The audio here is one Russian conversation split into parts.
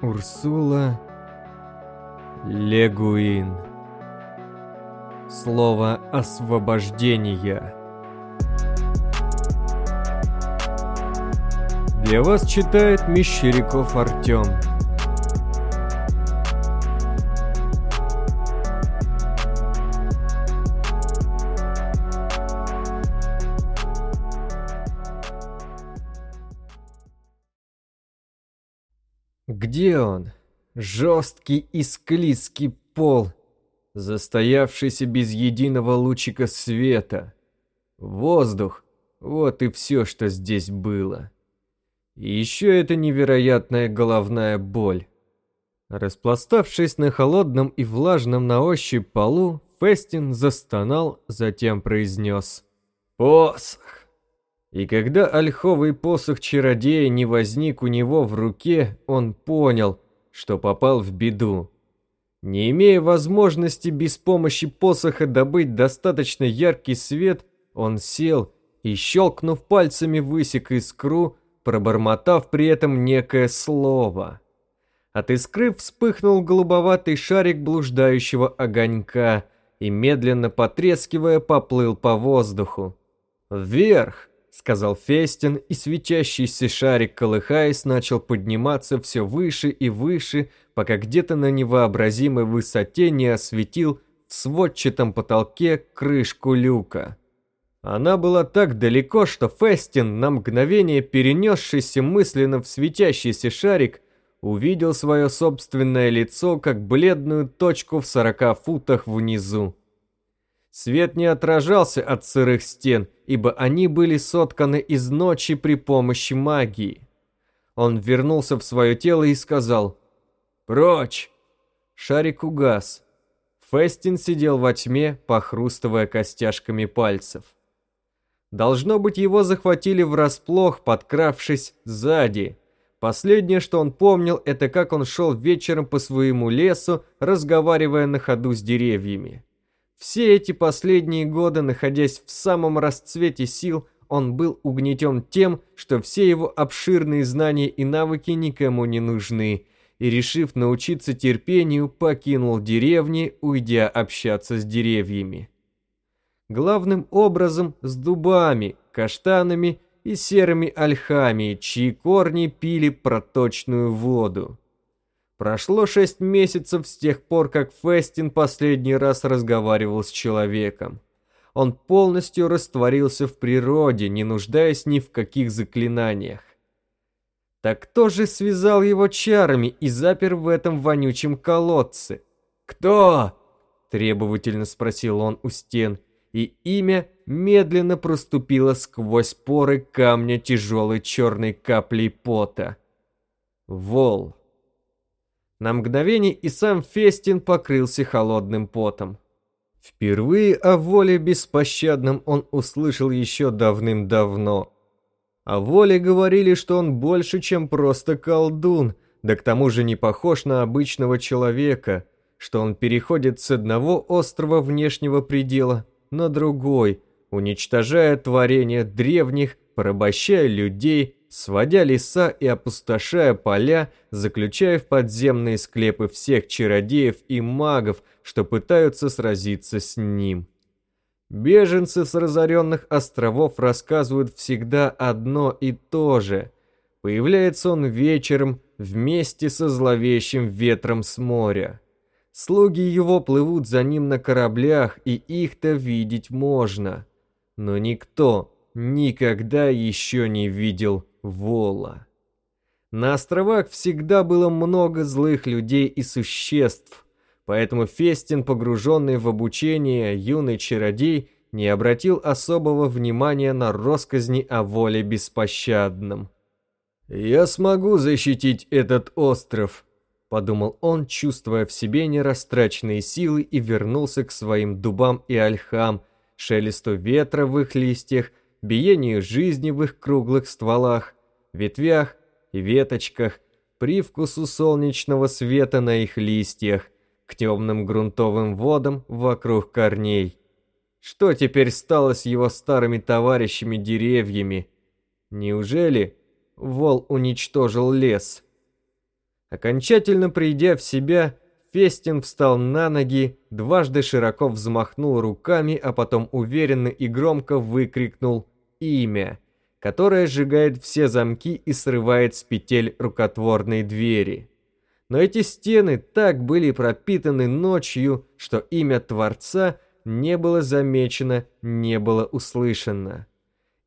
Урсула Легуин. Слово освобождения. Для вас читает Мещеряков Артем. Где он? Жесткий и склизкий пол, застоявшийся без единого лучика света. Воздух — вот и все, что здесь было. И еще эта невероятная головная боль. Распластавшись на холодном и влажном на ощупь полу, Фестин застонал, затем произнес «Посох!». И когда ольховый посох чародея не возник у него в руке, он понял, что попал в беду. Не имея возможности без помощи посоха добыть достаточно яркий свет, он сел и, щелкнув пальцами, высек искру, пробормотав при этом некое слово. От искры вспыхнул голубоватый шарик блуждающего огонька и, медленно потрескивая, поплыл по воздуху. Вверх, сказал Фестин, и светящийся шарик, колыхаясь, начал подниматься все выше и выше, пока где-то на невообразимой высоте не осветил в сводчатом потолке крышку люка. Она была так далеко, что Фестин, на мгновение перенесшийся мысленно в светящийся шарик, увидел свое собственное лицо как бледную точку в сорока футах внизу. Свет не отражался от сырых стен, ибо они были сотканы из ночи при помощи магии. Он вернулся в свое тело и сказал «Прочь!». Шарик угас. Фестин сидел во тьме, похрустывая костяшками пальцев. Должно быть, его захватили врасплох, подкравшись сзади. Последнее, что он помнил, это как он шел вечером по своему лесу, разговаривая на ходу с деревьями. Все эти последние годы, находясь в самом расцвете сил, он был угнетен тем, что все его обширные знания и навыки никому не нужны, и, решив научиться терпению, покинул деревни, уйдя общаться с деревьями. Главным образом с дубами, каштанами и серыми ольхами, чьи корни пили проточную воду. Прошло шесть месяцев с тех пор, как Фестин последний раз разговаривал с человеком. Он полностью растворился в природе, не нуждаясь ни в каких заклинаниях. Так кто же связал его чарами и запер в этом вонючем колодце? «Кто?» – требовательно спросил он у стен, и имя медленно проступило сквозь поры камня тяжелой черной каплей пота. Вол. На мгновение и сам Фестин покрылся холодным потом. Впервые о воле беспощадном он услышал еще давным-давно. О воле говорили, что он больше, чем просто колдун, да к тому же не похож на обычного человека, что он переходит с одного острова внешнего предела на другой, уничтожая творения древних, порабощая людей, сводя леса и опустошая поля, заключая в подземные склепы всех чародеев и магов, что пытаются сразиться с ним. Беженцы с разоренных островов рассказывают всегда одно и то же. Появляется он вечером вместе со зловещим ветром с моря. Слуги его плывут за ним на кораблях, и их-то видеть можно. Но никто никогда еще не видел Вола. На островах всегда было много злых людей и существ, поэтому Фестин, погруженный в обучение юный чародей, не обратил особого внимания на росказни о воле беспощадном. «Я смогу защитить этот остров», — подумал он, чувствуя в себе нерастраченные силы и вернулся к своим дубам и ольхам, шелесту ветра в их листьях, биению жизни в их круглых стволах, ветвях и веточках, привкусу солнечного света на их листьях, к темным грунтовым водам вокруг корней. Что теперь стало с его старыми товарищами-деревьями? Неужели вол уничтожил лес? Окончательно придя в себя, Фестин встал на ноги, дважды широко взмахнул руками, а потом уверенно и громко выкрикнул «Имя», которое сжигает все замки и срывает с петель рукотворной двери. Но эти стены так были пропитаны ночью, что имя Творца не было замечено, не было услышано.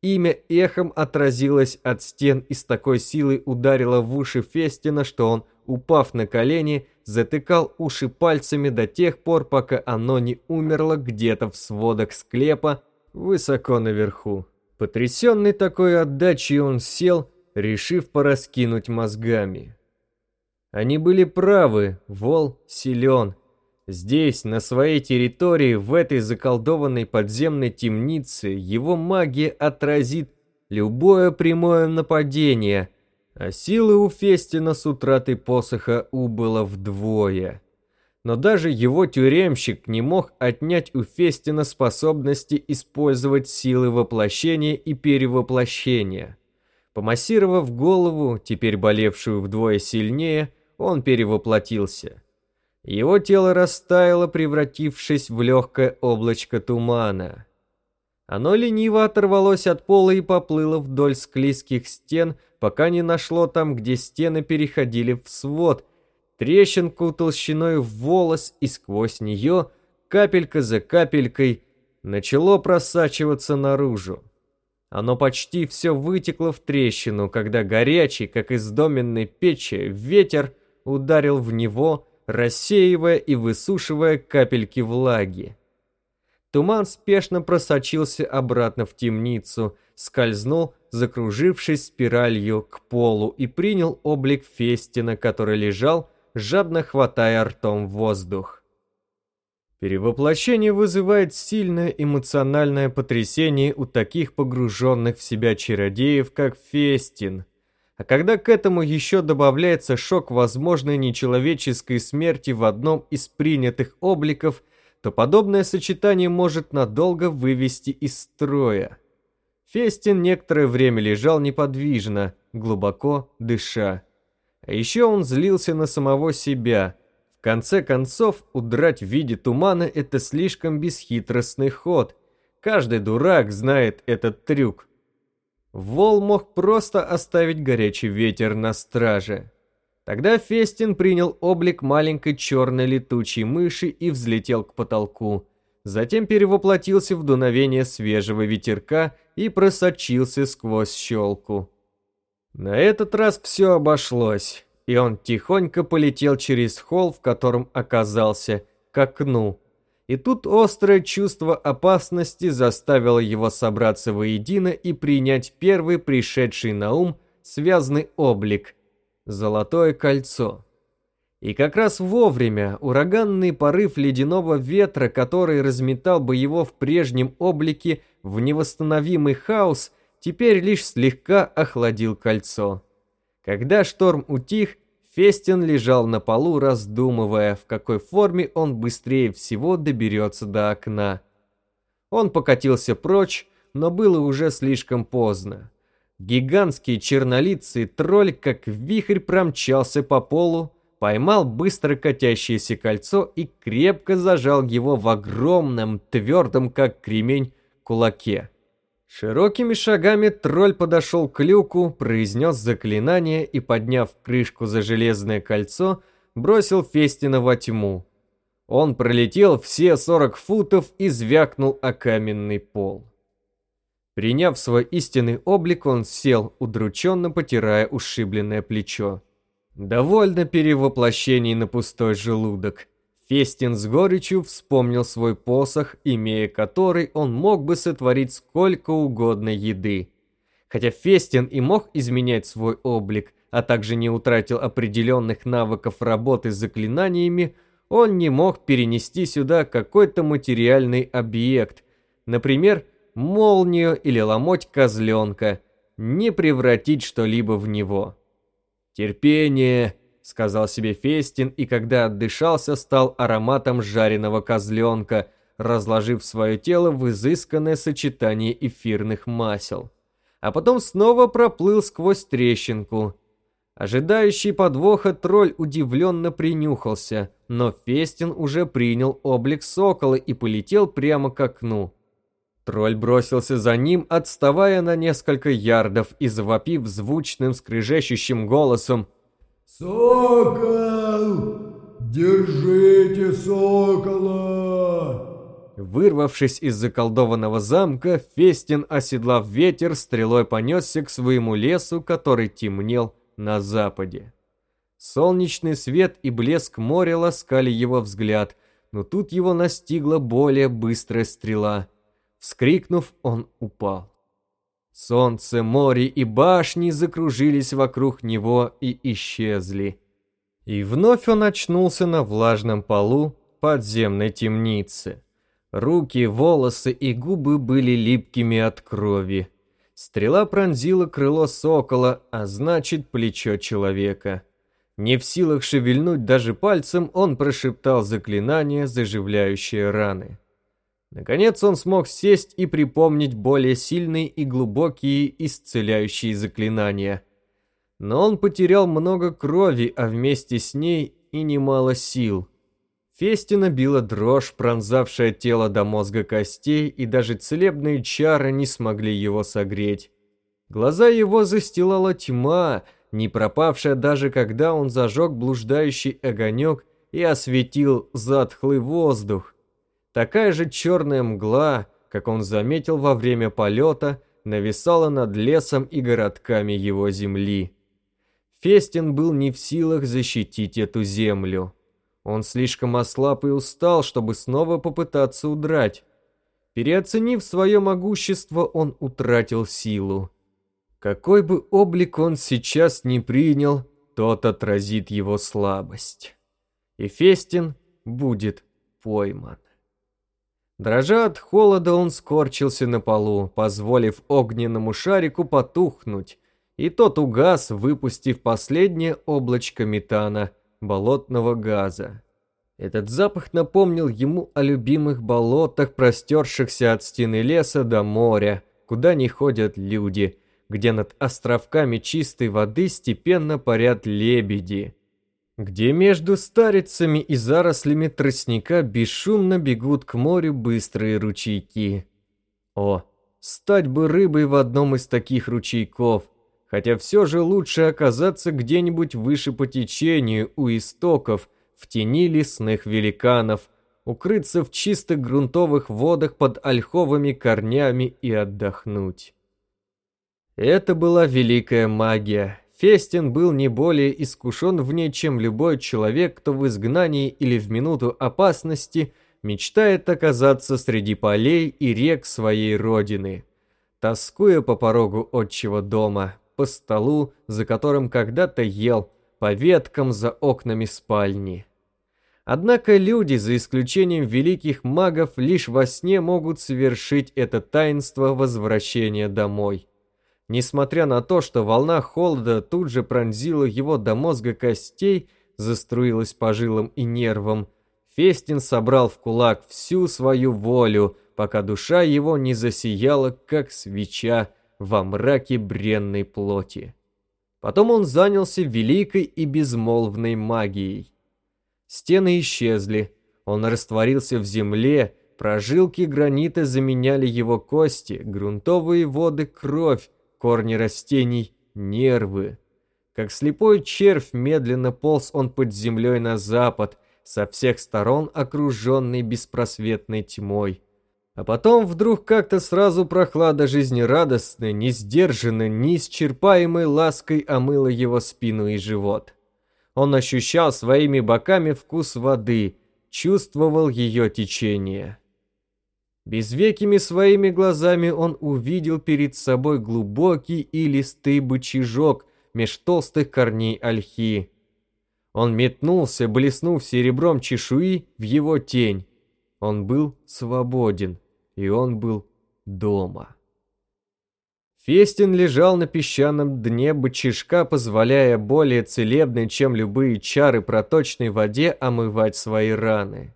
Имя эхом отразилось от стен и с такой силой ударило в уши Фестина, что он, упав на колени, затыкал уши пальцами до тех пор, пока оно не умерло где-то в сводах склепа высоко наверху. Потрясенный такой отдачей он сел, решив пораскинуть мозгами. Они были правы, Вол силен. Здесь, на своей территории, в этой заколдованной подземной темнице, его магия отразит любое прямое нападение – а силы у Фестина с утратой посоха убыло вдвое. Но даже его тюремщик не мог отнять у Фестина способности использовать силы воплощения и перевоплощения. Помассировав голову, теперь болевшую вдвое сильнее, он перевоплотился. Его тело растаяло, превратившись в легкое облачко тумана. Оно лениво оторвалось от пола и поплыло вдоль склизких стен, пока не нашло там, где стены переходили в свод, трещинку толщиной в волос, и сквозь нее, капелька за капелькой, начало просачиваться наружу. Оно почти все вытекло в трещину, когда горячий, как из доменной печи, ветер ударил в него, рассеивая и высушивая капельки влаги. Туман спешно просочился обратно в темницу, скользнул, закружившись спиралью к полу и принял облик Фестина, который лежал, жадно хватая ртом воздух. Перевоплощение вызывает сильное эмоциональное потрясение у таких погруженных в себя чародеев, как Фестин. А когда к этому еще добавляется шок возможной нечеловеческой смерти в одном из принятых обликов – то подобное сочетание может надолго вывести из строя. Фестин некоторое время лежал неподвижно, глубоко дыша. А еще он злился на самого себя. В конце концов, удрать в виде тумана – это слишком бесхитростный ход. Каждый дурак знает этот трюк. Вол мог просто оставить горячий ветер на страже. Тогда Фестин принял облик маленькой черной летучей мыши и взлетел к потолку. Затем перевоплотился в дуновение свежего ветерка и просочился сквозь щелку. На этот раз все обошлось, и он тихонько полетел через холл, в котором оказался, к окну. И тут острое чувство опасности заставило его собраться воедино и принять первый пришедший на ум связный облик – Золотое кольцо. И как раз вовремя ураганный порыв ледяного ветра, который разметал бы его в прежнем облике в невосстановимый хаос, теперь лишь слегка охладил кольцо. Когда шторм утих, Фестин лежал на полу, раздумывая, в какой форме он быстрее всего доберется до окна. Он покатился прочь, но было уже слишком поздно. Гигантский чернолицый тролль как вихрь промчался по полу, поймал быстро катящееся кольцо и крепко зажал его в огромном, твердом как кремень, кулаке. Широкими шагами тролль подошел к люку, произнес заклинание и, подняв крышку за железное кольцо, бросил Фестина во тьму. Он пролетел все 40 футов и звякнул о каменный пол. Приняв свой истинный облик, он сел, удрученно потирая ушибленное плечо. Довольно перевоплощений на пустой желудок. Фестин с горечью вспомнил свой посох, имея который он мог бы сотворить сколько угодно еды. Хотя Фестин и мог изменять свой облик, а также не утратил определенных навыков работы с заклинаниями, он не мог перенести сюда какой-то материальный объект, например, молнию или ломоть козленка, не превратить что-либо в него. «Терпение», — сказал себе Фестин, и когда отдышался, стал ароматом жареного козленка, разложив свое тело в изысканное сочетание эфирных масел. А потом снова проплыл сквозь трещинку. Ожидающий подвоха тролль удивленно принюхался, но Фестин уже принял облик сокола и полетел прямо к окну. Тролль бросился за ним, отставая на несколько ярдов и завопив звучным скрежещущим голосом «Сокол! Держите сокола!» Вырвавшись из заколдованного замка, Фестин, оседлав ветер, стрелой понесся к своему лесу, который темнел на западе. Солнечный свет и блеск моря ласкали его взгляд, но тут его настигла более быстрая стрела. Вскрикнув, он упал. Солнце, море и башни закружились вокруг него и исчезли. И вновь он очнулся на влажном полу подземной темницы. Руки, волосы и губы были липкими от крови. Стрела пронзила крыло сокола, а значит плечо человека. Не в силах шевельнуть даже пальцем, он прошептал заклинание, заживляющее раны. Наконец он смог сесть и припомнить более сильные и глубокие исцеляющие заклинания. Но он потерял много крови, а вместе с ней и немало сил. Фестина била дрожь, пронзавшая тело до мозга костей, и даже целебные чары не смогли его согреть. Глаза его застилала тьма, не пропавшая даже когда он зажег блуждающий огонек и осветил затхлый воздух. Такая же черная мгла, как он заметил во время полета, нависала над лесом и городками его земли. Фестин был не в силах защитить эту землю. Он слишком ослаб и устал, чтобы снова попытаться удрать. Переоценив свое могущество, он утратил силу. Какой бы облик он сейчас не принял, тот отразит его слабость. И Фестин будет пойман. Дрожа от холода, он скорчился на полу, позволив огненному шарику потухнуть, и тот угас, выпустив последнее облачко метана, болотного газа. Этот запах напомнил ему о любимых болотах, простершихся от стены леса до моря, куда не ходят люди, где над островками чистой воды степенно парят лебеди, где между старицами и зарослями тростника бесшумно бегут к морю быстрые ручейки. О, стать бы рыбой в одном из таких ручейков – хотя все же лучше оказаться где-нибудь выше по течению у истоков, в тени лесных великанов, укрыться в чистых грунтовых водах под ольховыми корнями и отдохнуть. Это была великая магия. Фестин был не более искушен в ней, чем любой человек, кто в изгнании или в минуту опасности мечтает оказаться среди полей и рек своей родины. Тоскуя по порогу отчего дома, по столу, за которым когда-то ел, по веткам за окнами спальни. Однако люди, за исключением великих магов, лишь во сне могут совершить это таинство возвращения домой. Несмотря на то, что волна холода тут же пронзила его до мозга костей, заструилась по жилам и нервам, Фестин собрал в кулак всю свою волю, пока душа его не засияла, как свеча, во мраке бренной плоти. Потом он занялся великой и безмолвной магией. Стены исчезли, он растворился в земле, прожилки гранита заменяли его кости, грунтовые воды – кровь, корни растений – нервы. Как слепой червь медленно полз он под землей на запад, со всех сторон окруженный беспросветной тьмой – а потом вдруг как-то сразу прохлада жизнерадостной, несдержанной, неисчерпаемой лаской омыла его спину и живот. Он ощущал своими боками вкус воды, чувствовал ее течение. Безвекими своими глазами он увидел перед собой глубокий и листый бычижок меж толстых корней ольхи. Он метнулся, блеснув серебром чешуи в его тень. Он был свободен и он был дома. Фестин лежал на песчаном дне бычишка, позволяя более целебной, чем любые чары проточной воде, омывать свои раны.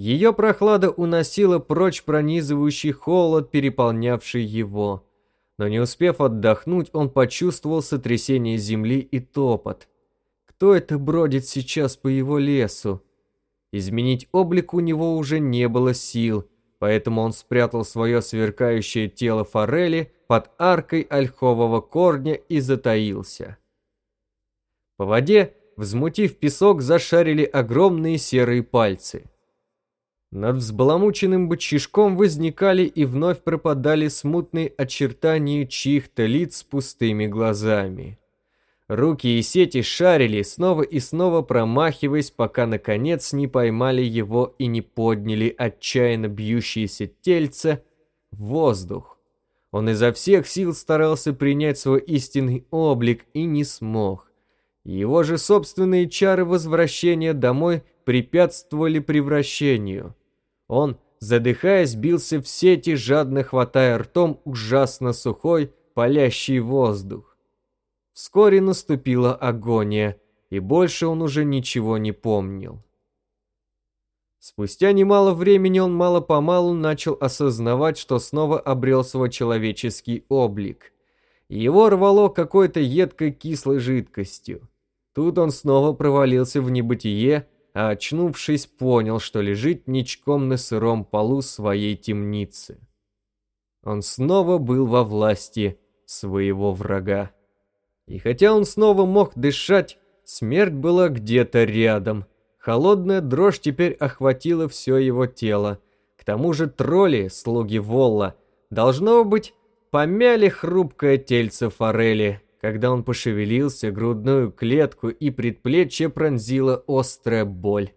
Ее прохлада уносила прочь пронизывающий холод, переполнявший его. но не успев отдохнуть, он почувствовал сотрясение земли и топот. Кто это бродит сейчас по его лесу? Изменить облик у него уже не было сил, поэтому он спрятал свое сверкающее тело форели под аркой ольхового корня и затаился. По воде, взмутив песок, зашарили огромные серые пальцы. Над взбаламученным бычишком возникали и вновь пропадали смутные очертания чьих-то лиц с пустыми глазами. Руки и сети шарили, снова и снова промахиваясь, пока наконец не поймали его и не подняли отчаянно бьющиеся тельца в воздух. Он изо всех сил старался принять свой истинный облик и не смог. Его же собственные чары возвращения домой препятствовали превращению. Он, задыхаясь, бился в сети, жадно хватая ртом ужасно сухой, палящий воздух. Вскоре наступила агония, и больше он уже ничего не помнил. Спустя немало времени он мало-помалу начал осознавать, что снова обрел свой человеческий облик. Его рвало какой-то едкой кислой жидкостью. Тут он снова провалился в небытие, а очнувшись, понял, что лежит ничком на сыром полу своей темницы. Он снова был во власти своего врага. И хотя он снова мог дышать, смерть была где-то рядом. Холодная дрожь теперь охватила все его тело. К тому же тролли, слуги Волла, должно быть, помяли хрупкое тельце форели, когда он пошевелился, грудную клетку и предплечье пронзила острая боль.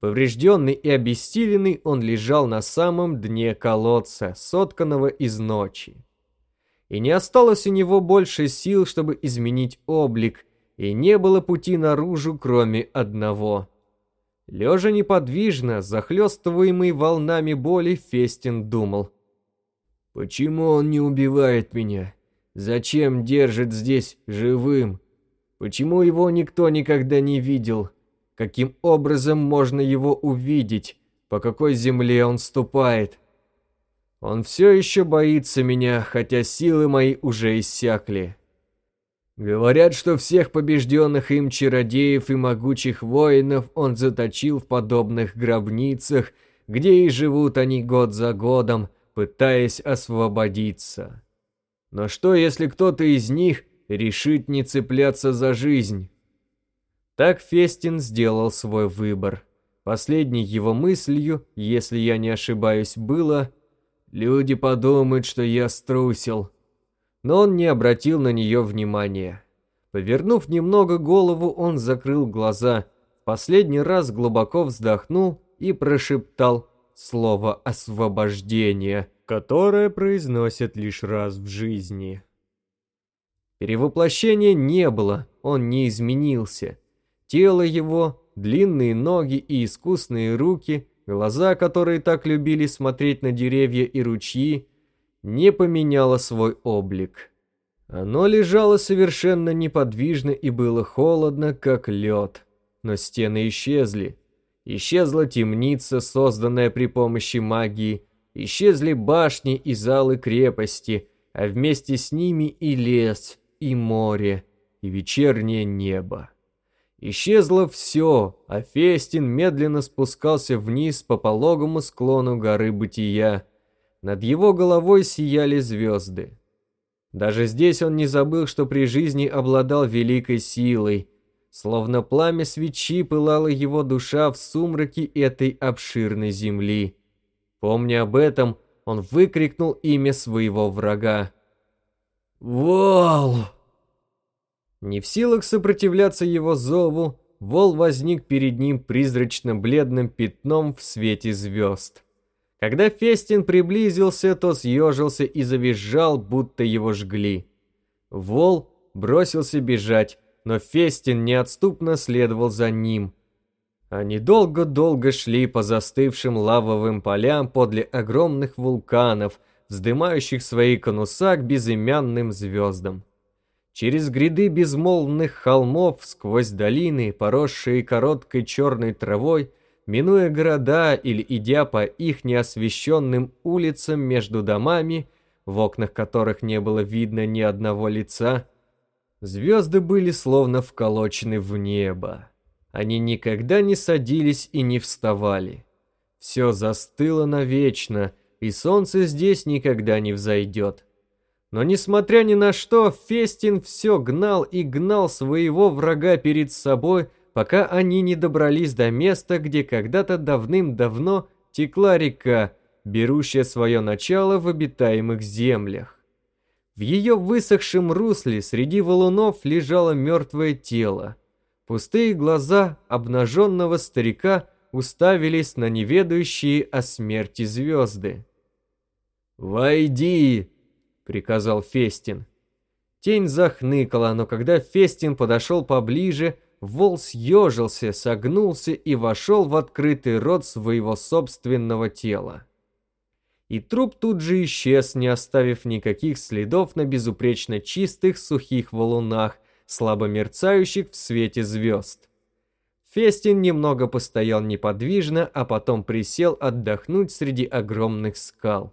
Поврежденный и обессиленный, он лежал на самом дне колодца, сотканного из ночи. И не осталось у него больше сил, чтобы изменить облик, и не было пути наружу, кроме одного. Лежа неподвижно, захлестываемый волнами боли, Фестин думал. «Почему он не убивает меня? Зачем держит здесь живым? Почему его никто никогда не видел? Каким образом можно его увидеть? По какой земле он ступает? Он все еще боится меня, хотя силы мои уже иссякли. Говорят, что всех побежденных им чародеев и могучих воинов он заточил в подобных гробницах, где и живут они год за годом, пытаясь освободиться. Но что, если кто-то из них решит не цепляться за жизнь? Так Фестин сделал свой выбор. Последней его мыслью, если я не ошибаюсь, было «Люди подумают, что я струсил». Но он не обратил на нее внимания. Повернув немного голову, он закрыл глаза, последний раз глубоко вздохнул и прошептал слово «освобождение», которое произносят лишь раз в жизни. Перевоплощения не было, он не изменился. Тело его, длинные ноги и искусные руки, глаза, которые так любили смотреть на деревья и ручьи, не поменяло свой облик. Оно лежало совершенно неподвижно и было холодно, как лед. Но стены исчезли. Исчезла темница, созданная при помощи магии, Исчезли башни и залы крепости, а вместе с ними и лес, и море, и вечернее небо. Исчезло все, а Фестин медленно спускался вниз по пологому склону горы Бытия. Над его головой сияли звезды. Даже здесь он не забыл, что при жизни обладал великой силой. Словно пламя свечи пылала его душа в сумраке этой обширной земли. Помня об этом, он выкрикнул имя своего врага. «Вол!» Не в силах сопротивляться его зову, Вол возник перед ним призрачно-бледным пятном в свете звезд. Когда Фестин приблизился, то съежился и завизжал, будто его жгли. Вол бросился бежать, но Фестин неотступно следовал за ним – они долго-долго шли по застывшим лавовым полям подле огромных вулканов, вздымающих свои конуса к безымянным звездам. Через гряды безмолвных холмов, сквозь долины, поросшие короткой черной травой, минуя города или идя по их неосвещенным улицам между домами, в окнах которых не было видно ни одного лица, звезды были словно вколочены в небо. Они никогда не садились и не вставали. Все застыло навечно, и солнце здесь никогда не взойдет. Но несмотря ни на что, Фестин все гнал и гнал своего врага перед собой, пока они не добрались до места, где когда-то давным-давно текла река, берущая свое начало в обитаемых землях. В ее высохшем русле среди валунов лежало мертвое тело. Пустые глаза обнаженного старика уставились на неведающие о смерти звезды. «Войди!» — приказал Фестин. Тень захныкала, но когда Фестин подошел поближе, вол съежился, согнулся и вошел в открытый рот своего собственного тела. И труп тут же исчез, не оставив никаких следов на безупречно чистых сухих валунах, слабо мерцающих в свете звезд. Фестин немного постоял неподвижно, а потом присел отдохнуть среди огромных скал.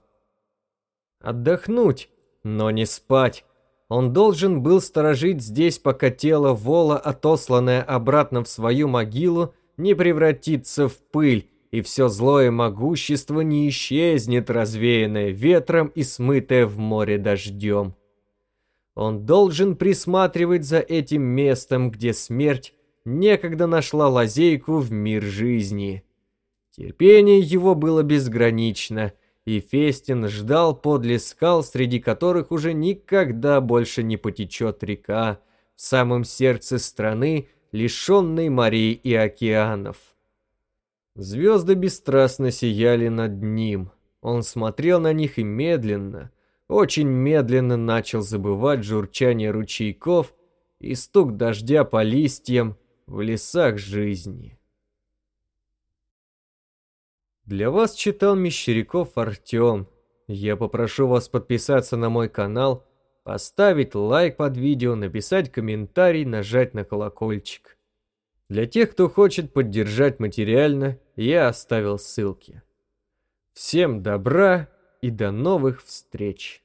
Отдохнуть, но не спать. Он должен был сторожить здесь, пока тело Вола, отосланное обратно в свою могилу, не превратится в пыль, и все злое могущество не исчезнет, развеянное ветром и смытое в море дождем. Он должен присматривать за этим местом, где смерть некогда нашла лазейку в мир жизни. Терпение его было безгранично, и Фестин ждал подле скал, среди которых уже никогда больше не потечет река, в самом сердце страны, лишенной морей и океанов. Звезды бесстрастно сияли над ним. Он смотрел на них и медленно, очень медленно начал забывать журчание ручейков и стук дождя по листьям в лесах жизни. Для вас читал Мещеряков Артем. Я попрошу вас подписаться на мой канал, поставить лайк под видео, написать комментарий, нажать на колокольчик. Для тех, кто хочет поддержать материально, я оставил ссылки. Всем добра и до новых встреч!